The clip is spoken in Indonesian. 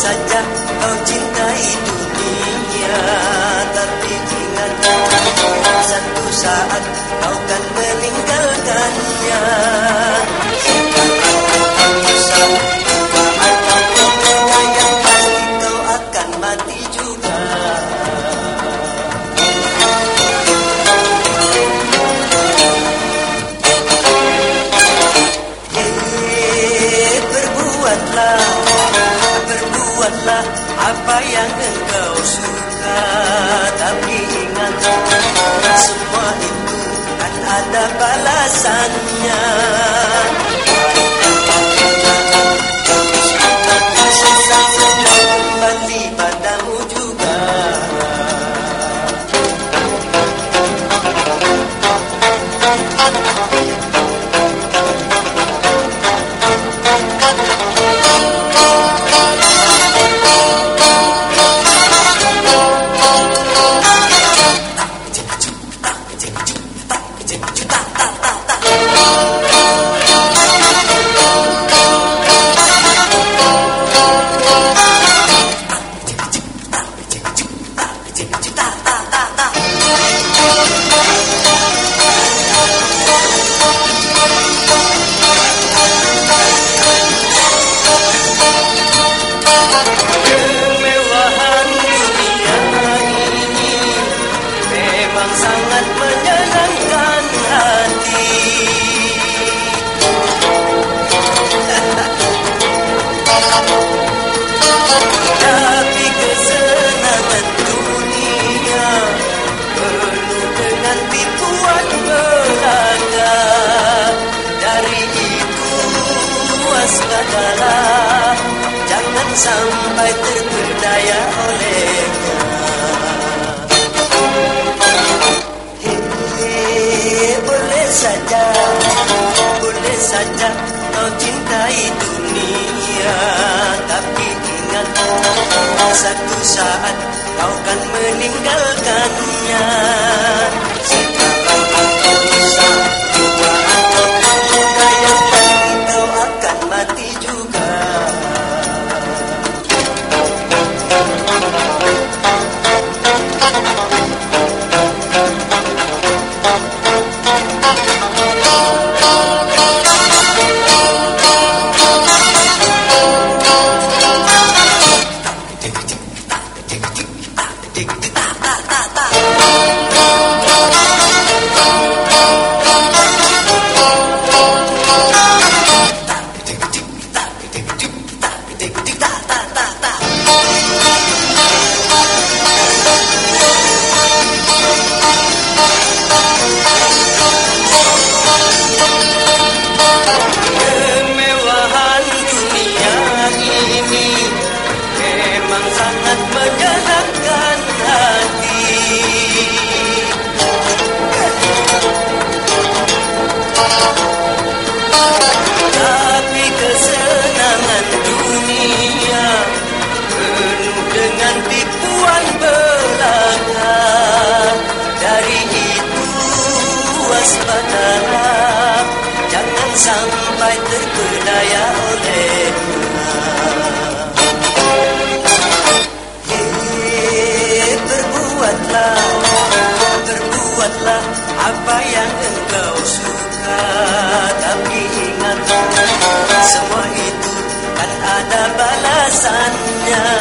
Saja kau cintai dunia Tapi ingat satu saat kau kan meninggalkannya apa yang engkau suka Tapi ingat semua itu kan ada balasannya. Kembali padamu waspadalah Jangan sampai terperdaya olehnya. Hei, boleh saja, boleh saja kau cintai dunia. Tapi ingat, satu saat kau kan meninggalkannya Tuan belanga Dari itu waspadalah Jangan sampai terkedaya oleh berbuatlah Berbuatlah apa yang engkau suka. Tapi ingat semua itu kan ada balasannya.